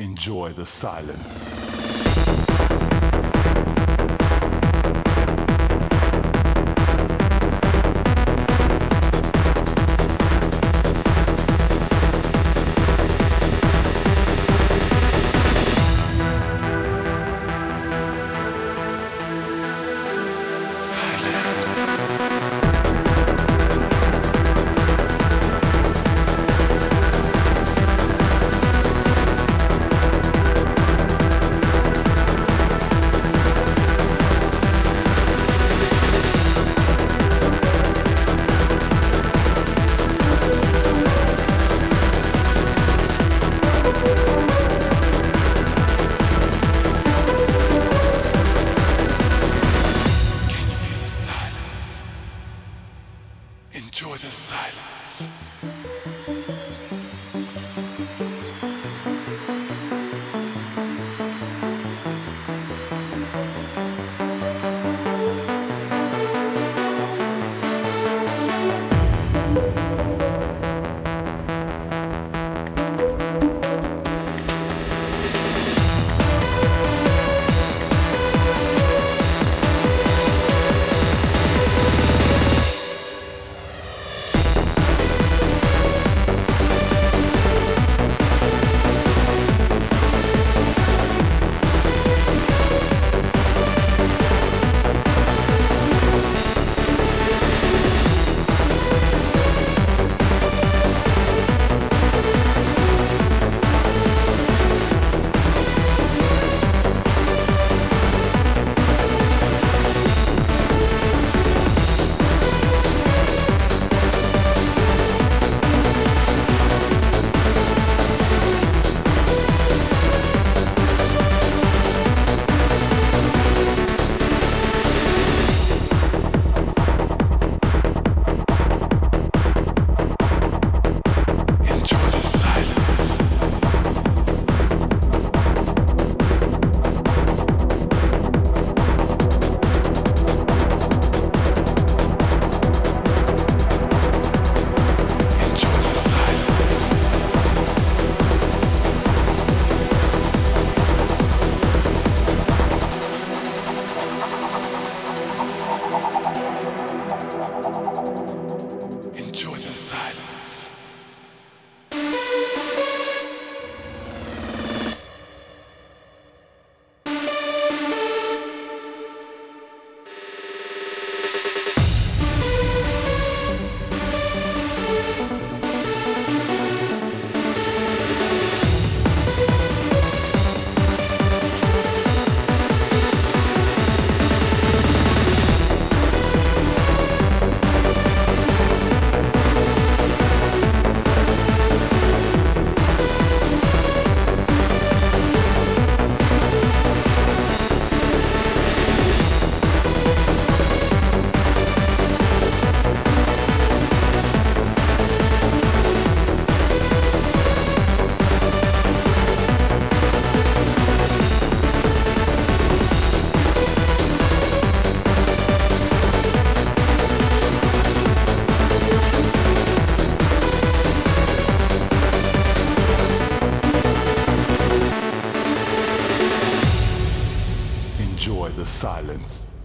enjoy the silence. the sight. enjoy the silence.